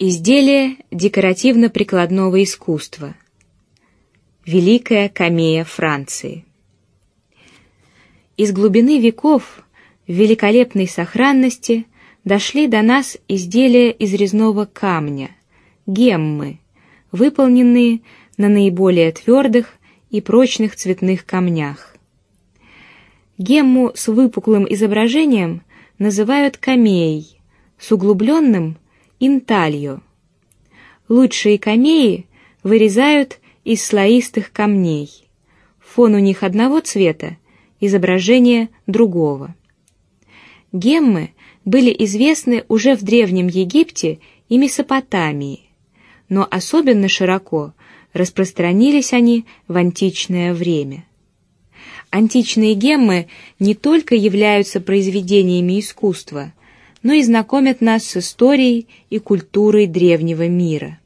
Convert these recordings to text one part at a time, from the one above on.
Изделие декоративно-прикладного искусства. Великая камея Франции. Из глубины веков в великолепной сохранности дошли до нас изделия из резного камня, геммы, выполненные на наиболее твердых и прочных цветных камнях. Гемму с выпуклым изображением называют камеей, с углубленным интальо. Лучшие камеи вырезают из слоистых камней. Фон у них одного цвета, изображение другого. Геммы были известны уже в древнем Египте и Месопотамии, но особенно широко распространились они в античное время. Античные геммы не только являются произведениями искусства, но и знакомят нас с историей и культурой древнего мира.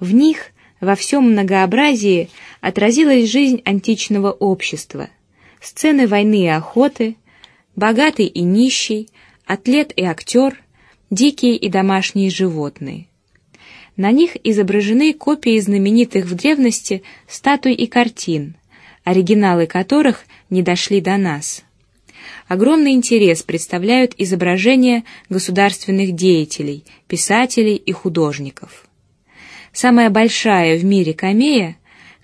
В них во всем многообразии отразилась жизнь античного общества, сцены войны и охоты, богатый и нищий, атлет и актер, дикие и домашние животные. На них изображены копии знаменитых в древности статуй и картин, оригиналы которых не дошли до нас. Огромный интерес представляют изображения государственных деятелей, писателей и художников. Самая большая в мире камея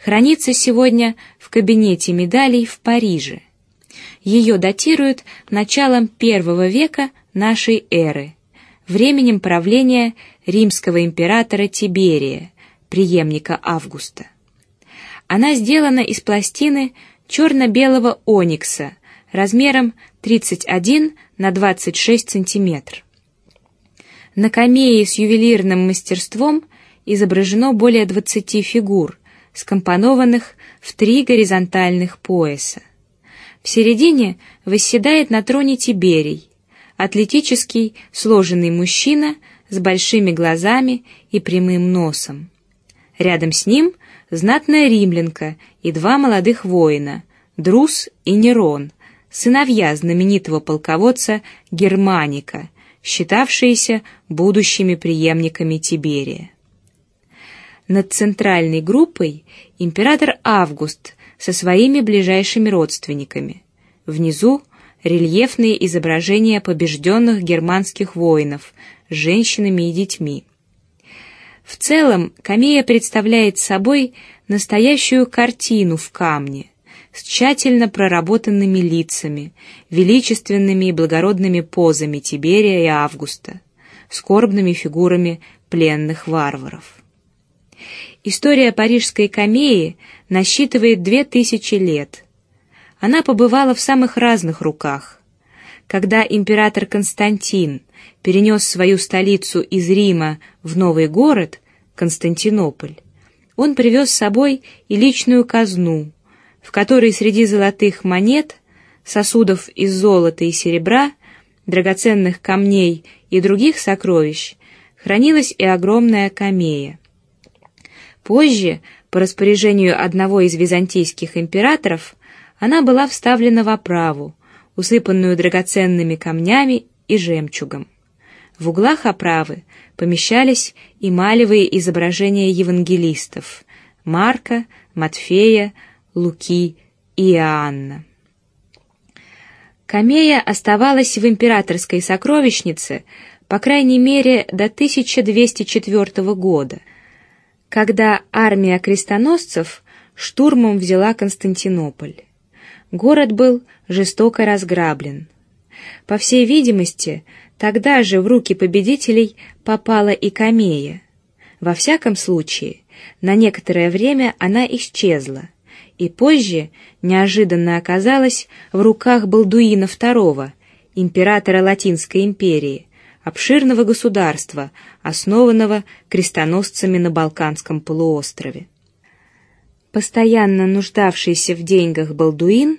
хранится сегодня в кабинете медалей в Париже. Ее датируют началом первого века нашей эры, временем правления римского императора Тиберия, преемника Августа. Она сделана из пластины черно-белого оникса размером 31 на 26 сантиметр. На камее с ювелирным мастерством изображено более 20 фигур, скомпонованных в три горизонтальных пояса. В середине восседает на троне Тиберий, атлетический, сложенный мужчина с большими глазами и прямым носом. Рядом с ним знатная римлянка и два молодых воина, Друс и Нерон, сыновья знаменитого полководца Германика, считавшиеся будущими преемниками Тиберия. Над центральной группой император Август со своими ближайшими родственниками. Внизу рельефные изображения побежденных германских воинов, женщинами и детьми. В целом, камея представляет собой настоящую картину в камне, с тщательно проработанными лицами, величественными и благородными позами Тиберия и Августа, скорбными фигурами пленных варваров. История парижской камеи насчитывает две тысячи лет. Она побывала в самых разных руках. Когда император Константин перенес свою столицу из Рима в новый город Константинополь, он привез с собой и личную казну, в которой среди золотых монет, сосудов из золота и серебра, драгоценных камней и других сокровищ хранилась и огромная камея. Позже, по распоряжению одного из византийских императоров, она была вставлена в оправу, усыпанную драгоценными камнями и жемчугом. В углах оправы помещались эмалевые изображения евангелистов Марка, Матфея, Луки и Иоанна. Камея оставалась в императорской сокровищнице по крайней мере до 1204 года, когда армия крестоносцев штурмом взяла Константинополь. Город был жестоко разграблен. По всей видимости, тогда же в руки победителей попала и Камея. Во всяком случае, на некоторое время она исчезла и позже неожиданно оказалась в руках Балдуина II, императора Латинской империи, обширного государства, основанного крестоносцами на Балканском полуострове. Постоянно нуждавшийся в деньгах Балдуин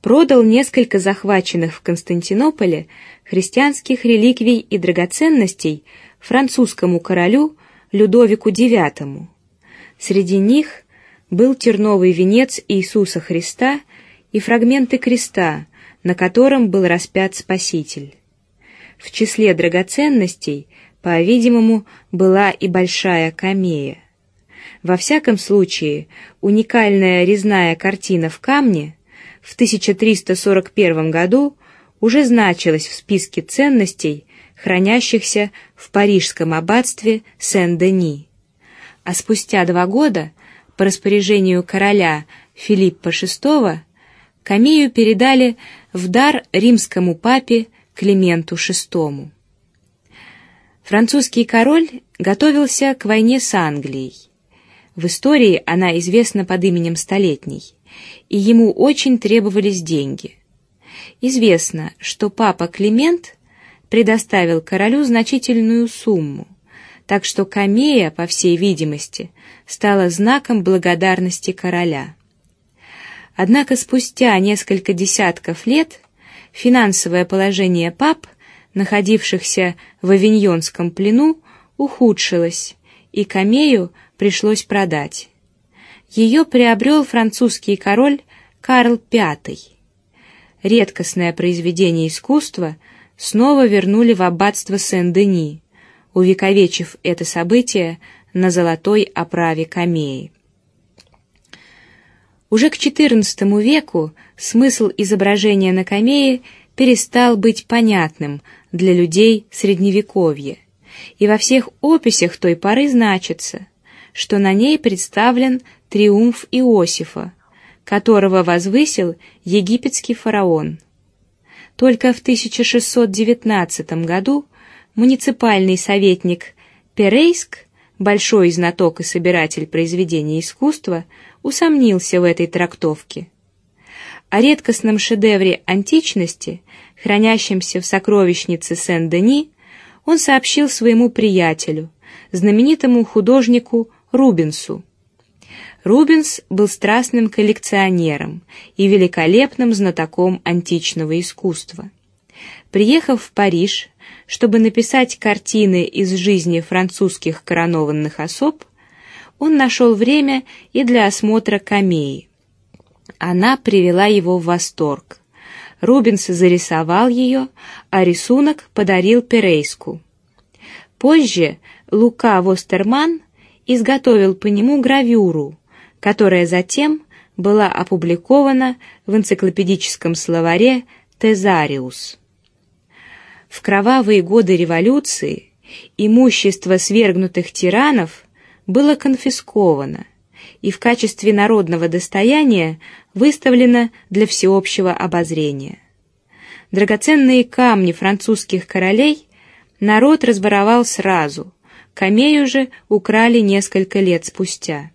продал несколько захваченных в Константинополе христианских реликвий и драгоценностей французскому королю Людовику IX. Среди них был терновый венец Иисуса Христа и фрагменты креста, на котором был распят Спаситель. В числе драгоценностей по-видимому, была и большая камея. Во всяком случае, уникальная резная картина в камне в 1341 году уже значилась в списке ценностей, хранящихся в парижском аббатстве Сен-Дени. А спустя два года, по распоряжению короля Филиппа VI, камею передали в дар римскому папе Клименту VI. Французский король готовился к войне с Англией. В истории она известна под именем Столетней, и ему очень требовались деньги. Известно, что папа Климент предоставил королю значительную сумму, так что камея, по всей видимости, стала знаком благодарности короля. Однако спустя несколько десятков лет финансовое положение пап, находившихся в авиньонском плену, ухудшилось, и камею пришлось продать. Ее приобрел французский король Карл V. Редкостное произведение искусства снова вернули в аббатство Сен-Дени, увековечив это событие на золотой оправе камеи. Уже к XIV веку смысл изображения на камее перестал быть понятным для людей средневековья, и во всех описях той поры значится, что на ней представлен триумф Иосифа, которого возвысил египетский фараон. Только в 1619 году муниципальный советник Перейск, большой знаток и собиратель произведений искусства, усомнился в этой трактовке. О редкостном шедевре античности, хранящемся в сокровищнице Сен-Дени, он сообщил своему приятелю, знаменитому художнику Рубенсу. Рубенс был страстным коллекционером и великолепным знатоком античного искусства. Приехав в Париж, чтобы написать картины из жизни французских коронованных особ, он нашел время и для осмотра камеи. Она привела его в восторг. Рубенс зарисовал ее, а рисунок подарил Перейску. Позже Лука Востерман изготовил по нему гравюру, которая затем была опубликована в энциклопедическом словаре Тезариус. В кровавые годы революции имущество свергнутых тиранов было конфисковано и в качестве народного достояния выставлено для всеобщего обозрения. Драгоценные камни французских королей народ разборовал сразу, камею же украли несколько лет спустя.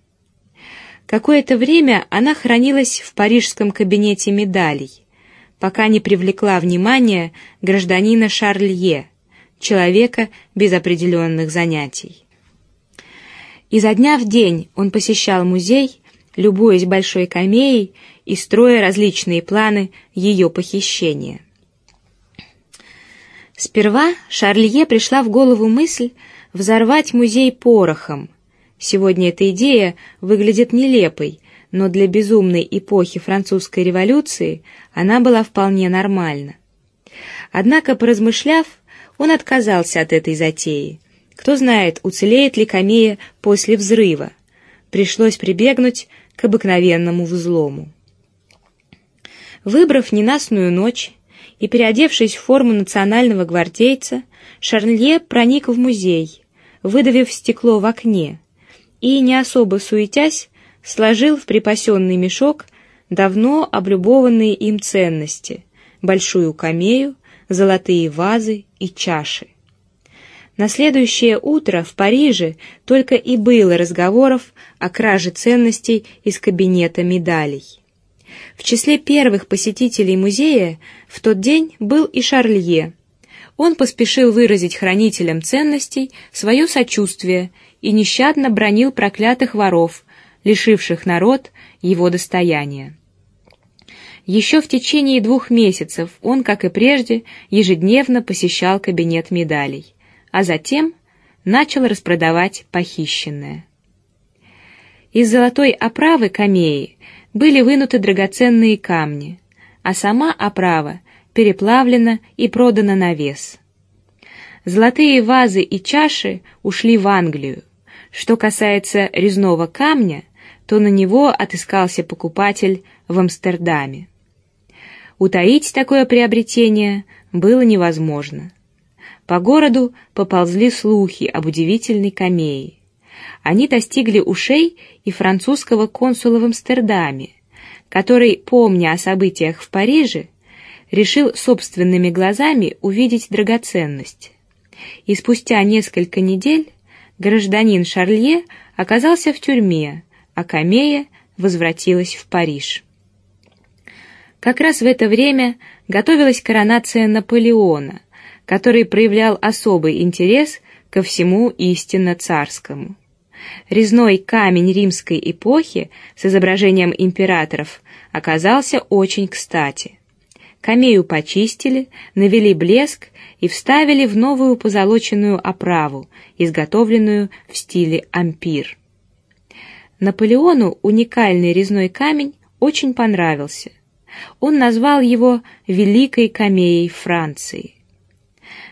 Какое-то время она хранилась в парижском кабинете медалей, пока не привлекла внимание гражданина Шарлье, человека без определенных занятий. Изо дня в день он посещал музей, любуясь большой камеей и строя различные планы ее похищения. Сперва Шарлье пришла в голову мысль взорвать музей порохом. Сегодня эта идея выглядит нелепой, но для безумной эпохи французской революции она была вполне нормальна. Однако, поразмышляв, он отказался от этой затеи. Кто знает, уцелеет ли камея после взрыва? Пришлось прибегнуть к обыкновенному взлому. Выбрав ненастную ночь и переодевшись в форму национального гвардейца, Шарлье проник в музей, выдавив стекло в окне, и не особо суетясь, сложил в припасенный мешок давно облюбованные им ценности: большую камею, золотые вазы и чаши. На следующее утро в Париже только и было разговоров о краже ценностей из кабинета медалей. В числе первых посетителей музея в тот день был и Шарлье. Он поспешил выразить хранителям ценностей свое сочувствие и нещадно бронил проклятых воров, лишивших народ его достояния. Еще в течение двух месяцев он, как и прежде, ежедневно посещал кабинет медалей а затем начал распродавать похищенное. Из золотой оправы камеи были вынуты драгоценные камни, а сама оправа переплавлена и продана на вес. Золотые вазы и чаши ушли в Англию. Что касается резного камня, то на него отыскался покупатель в Амстердаме. Утаить такое приобретение было невозможно. По городу поползли слухи об удивительной камее. Они достигли ушей и французского консула в Амстердаме, который, помня о событиях в Париже, решил собственными глазами увидеть драгоценность. И спустя несколько недель гражданин Шарлье оказался в тюрьме, а Камея возвратилась в Париж. Как раз в это время готовилась коронация Наполеона, который проявлял особый интерес ко всему истинно царскому. Резной камень римской эпохи с изображением императоров оказался очень кстати. Камею почистили, навели блеск и вставили в новую позолоченную оправу, изготовленную в стиле ампир. Наполеону уникальный резной камень очень понравился. Он назвал его великой камеей Франции.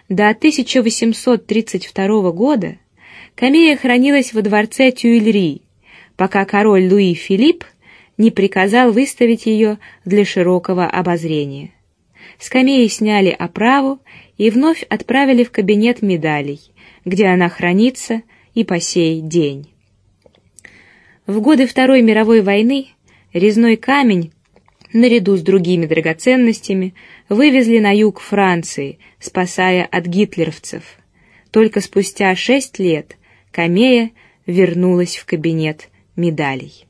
До 1832 года камея хранилась во дворце Тюильри, пока король Луи Филипп не приказал выставить ее для широкого обозрения. С камеи сняли оправу и вновь отправили в кабинет медалей, где она хранится и по сей день. В годы Второй мировой войны резной камень, наряду с другими драгоценностями, вывезли на юг Франции, спасая от гитлеровцев. Только спустя шесть лет камея вернулась в кабинет медалей.